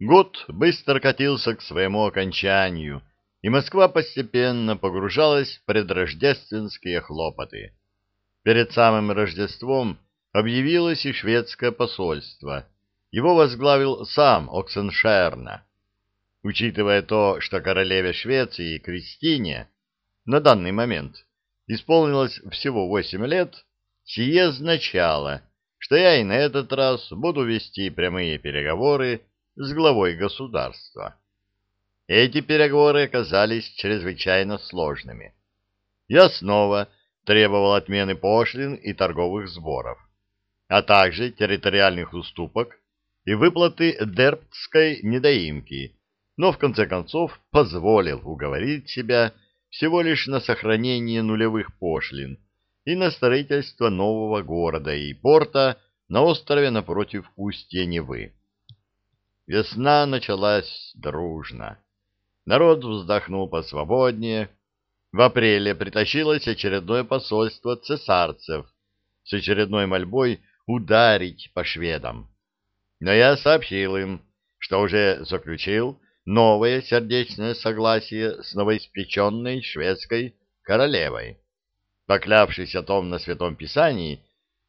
Год быстро катился к своему окончанию, и Москва постепенно погружалась в предрождественские хлопоты. Перед самым Рождеством объявилось и шведское посольство. Его возглавил сам Оксеншерна. Учитывая то, что королеве Швеции Кристине на данный момент исполнилось всего восемь лет, сие означало, что я и на этот раз буду вести прямые переговоры с главой государства. Эти переговоры оказались чрезвычайно сложными. Я снова требовал отмены пошлин и торговых сборов, а также территориальных уступок и выплаты дерптской недоимки, но в конце концов позволил уговорить себя всего лишь на сохранение нулевых пошлин и на строительство нового города и порта на острове напротив устья Невы. Весна началась дружно. Народ вздохнул посвободнее. В апреле притащилось очередное посольство цесарцев с очередной мольбой ударить по шведам. Но я сообщил им, что уже заключил новое сердечное согласие с новоиспеченной шведской королевой, поклявшись о том на Святом Писании,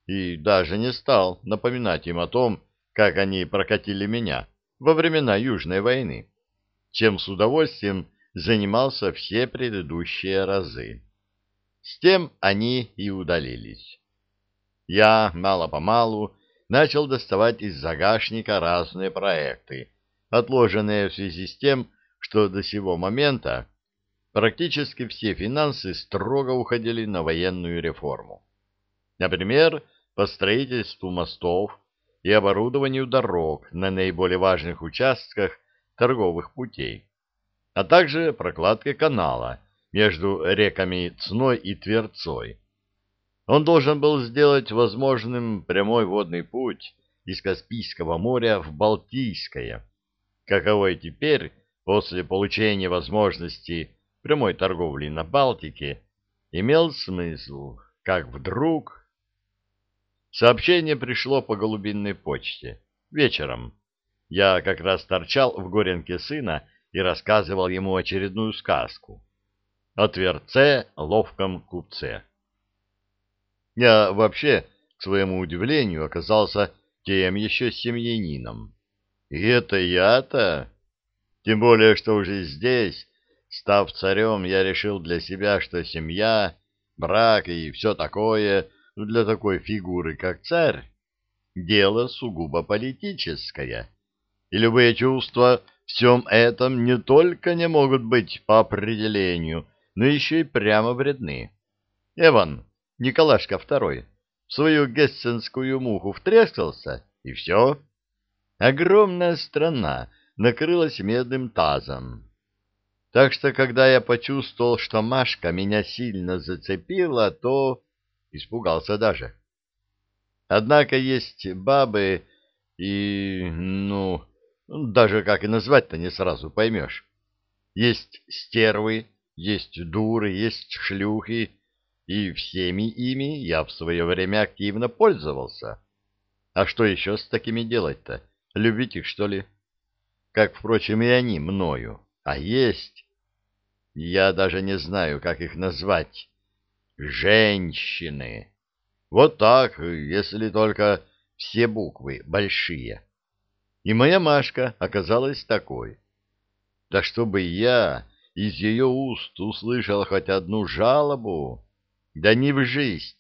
и даже не стал напоминать им о том, как они прокатили меня во времена Южной войны, чем с удовольствием занимался все предыдущие разы. С тем они и удалились. Я мало-помалу начал доставать из загашника разные проекты, отложенные в связи с тем, что до сего момента практически все финансы строго уходили на военную реформу. Например, по строительству мостов и оборудованию дорог на наиболее важных участках торговых путей, а также прокладке канала между реками Цной и Тверцой. Он должен был сделать возможным прямой водный путь из Каспийского моря в Балтийское, каковой теперь, после получения возможности прямой торговли на Балтике, имел смысл, как вдруг Сообщение пришло по голубинной почте. Вечером. Я как раз торчал в горенке сына и рассказывал ему очередную сказку. О Тверце, ловком купце. Я вообще, к своему удивлению, оказался тем еще семьянином. И это я-то... Тем более, что уже здесь, став царем, я решил для себя, что семья, брак и все такое — для такой фигуры, как царь, дело сугубо политическое, и любые чувства в всем этом не только не могут быть по определению, но еще и прямо вредны. Эван, Николашка II, в свою гессенскую муху втрескался, и все. Огромная страна накрылась медным тазом. Так что, когда я почувствовал, что Машка меня сильно зацепила, то Испугался даже. Однако есть бабы и, ну, даже как и назвать-то не сразу поймешь. Есть стервы, есть дуры, есть шлюхи, и всеми ими я в свое время активно пользовался. А что еще с такими делать-то? Любить их, что ли? Как, впрочем, и они мною. А есть... Я даже не знаю, как их назвать женщины. Вот так, если только все буквы большие. И моя Машка оказалась такой. Да чтобы я из ее уст услышал хоть одну жалобу, да не в жизнь.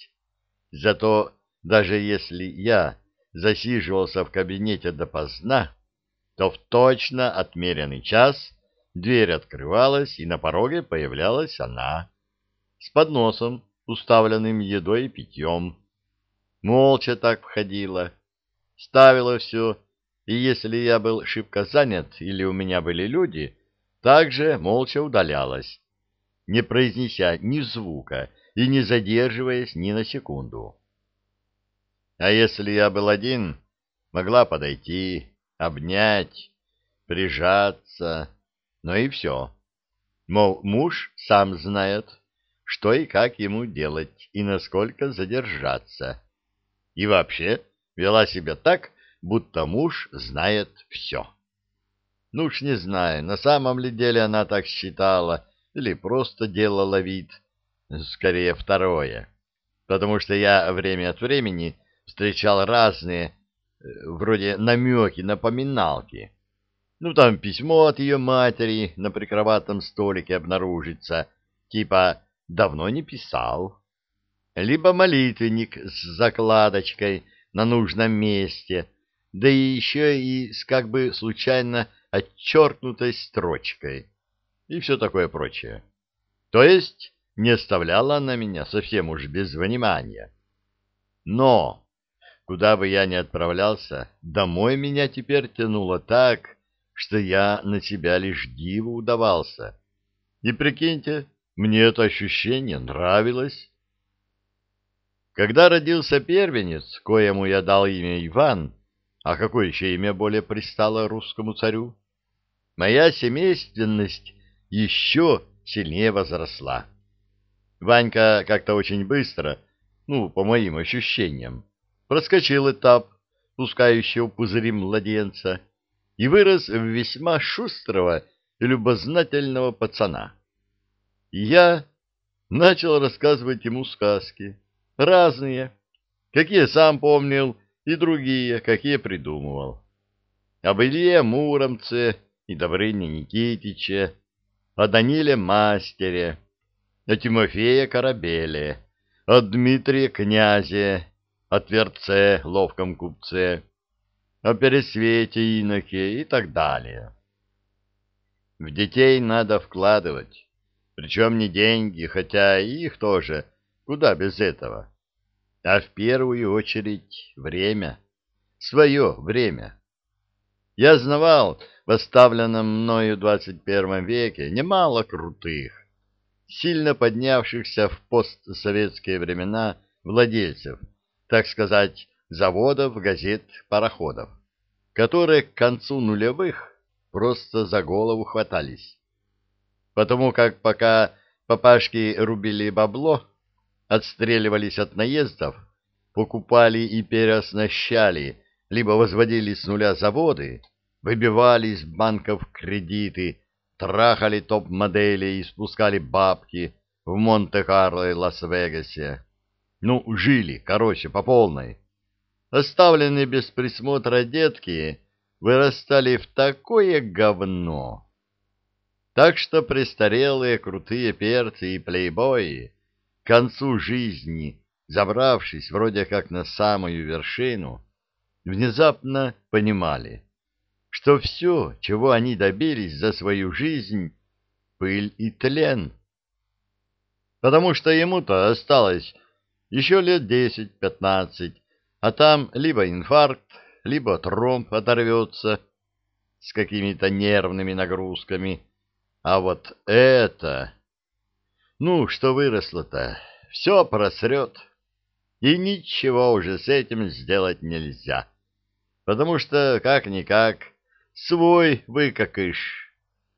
Зато даже если я засиживался в кабинете допоздна, то в точно отмеренный час дверь открывалась, и на пороге появлялась она с подносом, уставленным едой и питьем. Молча так входила, ставила все, и если я был шибко занят или у меня были люди, также молча удалялась, не произнеся ни звука и не задерживаясь ни на секунду. А если я был один, могла подойти, обнять, прижаться, но и все. Мол, муж сам знает, что и как ему делать и насколько задержаться. И вообще вела себя так, будто муж знает все. Ну уж не знаю, на самом ли деле она так считала или просто делала вид. Скорее второе. Потому что я время от времени встречал разные, э, вроде намеки, напоминалки. Ну, там письмо от ее матери на прикроватном столике обнаружится, типа «давно не писал». Либо молитвенник с закладочкой на нужном месте, да и еще и с как бы случайно отчеркнутой строчкой и все такое прочее. То есть не оставляла она меня совсем уж без внимания. Но, куда бы я ни отправлялся, домой меня теперь тянуло так, что я на себя лишь диву удавался. И прикиньте, мне это ощущение нравилось. Когда родился первенец, коему я дал имя Иван, а какое еще имя более пристало русскому царю, моя семейственность еще сильнее возросла. Ванька как-то очень быстро, ну, по моим ощущениям, проскочил этап пускающего пузыри младенца и вырос в весьма шустрого и любознательного пацана. Я начал рассказывать ему сказки, разные, какие сам помнил, и другие, какие придумывал. Об Илье Муромце и Добрыне Никитиче, о Даниле Мастере, о Тимофее Корабеле, о Дмитрии Князе, о Тверце, ловком купце, о Пересвете Иноке и так далее. В детей надо вкладывать, причем не деньги, хотя и их тоже, куда без этого, а в первую очередь время, свое время. Я знавал в оставленном мною двадцать первом веке немало крутых, сильно поднявшихся в постсоветские времена владельцев, так сказать, заводов, газет, пароходов, которые к концу нулевых просто за голову хватались. Потому как пока папашки рубили бабло, отстреливались от наездов, покупали и переоснащали, либо возводили с нуля заводы, выбивали из банков кредиты, трахали топ-модели и спускали бабки в Монте-Карло и Лас-Вегасе. Ну, жили, короче, по полной. Оставленные без присмотра детки вырастали в такое говно. Так что престарелые крутые перцы и плейбои к концу жизни, забравшись вроде как на самую вершину, внезапно понимали — что все, чего они добились за свою жизнь, пыль и тлен. Потому что ему-то осталось еще лет десять-пятнадцать, а там либо инфаркт, либо тромб оторвется с какими-то нервными нагрузками. А вот это... Ну, что выросло-то, все просрет, и ничего уже с этим сделать нельзя, потому что, как-никак, свой выкакыш,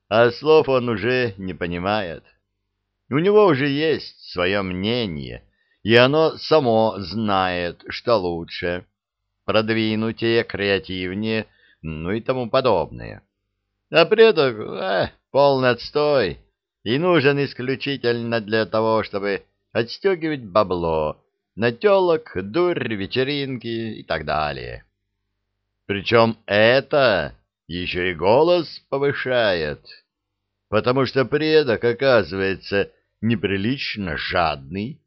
а слов он уже не понимает. У него уже есть свое мнение, и оно само знает, что лучше, продвинутее, креативнее, ну и тому подобное. А предок э, полный отстой и нужен исключительно для того, чтобы отстегивать бабло на телок, дурь, вечеринки и так далее. Причем это еще и голос повышает, потому что предок, оказывается, неприлично жадный.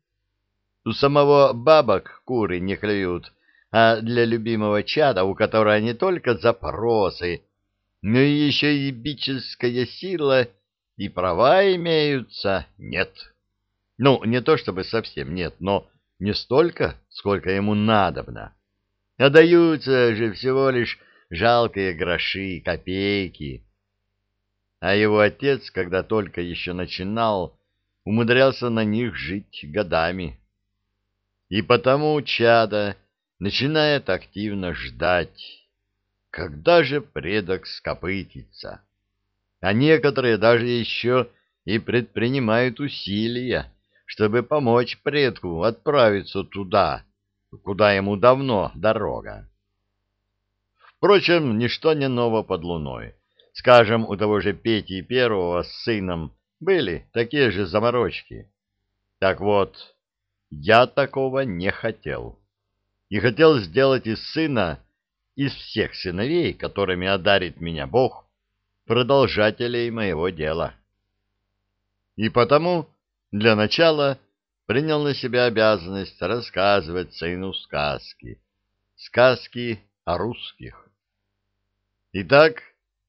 У самого бабок куры не клюют, а для любимого чада, у которого не только запросы, но и еще и бическая сила и права имеются, нет. Ну, не то чтобы совсем нет, но не столько, сколько ему надобно. А же всего лишь жалкие гроши, копейки. А его отец, когда только еще начинал, умудрялся на них жить годами. И потому чада начинает активно ждать, когда же предок скопытится. А некоторые даже еще и предпринимают усилия, чтобы помочь предку отправиться туда, куда ему давно дорога. Впрочем, ничто не ново под луной. Скажем, у того же Пети Первого с сыном были такие же заморочки. Так вот, я такого не хотел. И хотел сделать из сына, из всех сыновей, которыми одарит меня Бог, продолжателей моего дела. И потому для начала принял на себя обязанность рассказывать сыну сказки. Сказки о русских. Итак,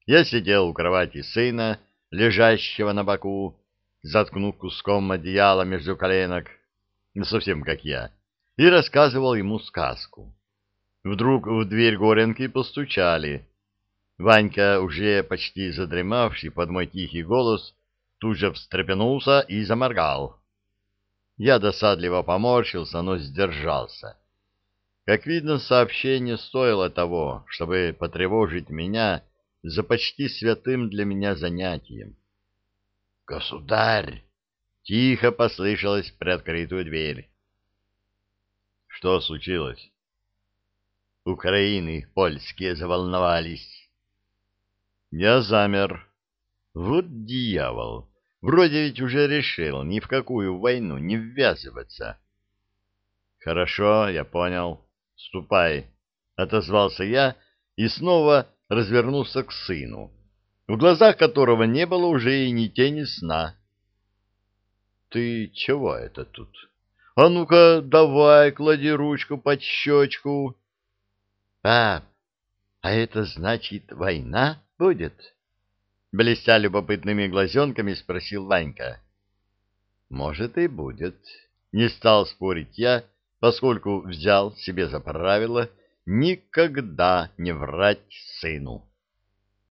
я сидел у кровати сына, лежащего на боку, заткнув куском одеяла между коленок, совсем как я, и рассказывал ему сказку. Вдруг в дверь Горенки постучали. Ванька, уже почти задремавший под мой тихий голос, тут же встрепенулся и заморгал. Я досадливо поморщился, но сдержался. Как видно, сообщение стоило того, чтобы потревожить меня за почти святым для меня занятием. «Государь!» — тихо послышалось приоткрытую дверь. «Что случилось?» Украины польские заволновались. Я замер. Вот дьявол! Вроде ведь уже решил ни в какую войну не ввязываться. Хорошо, я понял. Ступай, отозвался я и снова развернулся к сыну, в глазах которого не было уже и ни тени сна. Ты чего это тут? А ну-ка, давай, клади ручку под щечку. Пап, а это значит война будет? Блестя любопытными глазенками, спросил Ванька. Может и будет. Не стал спорить я, поскольку взял себе за правило никогда не врать сыну.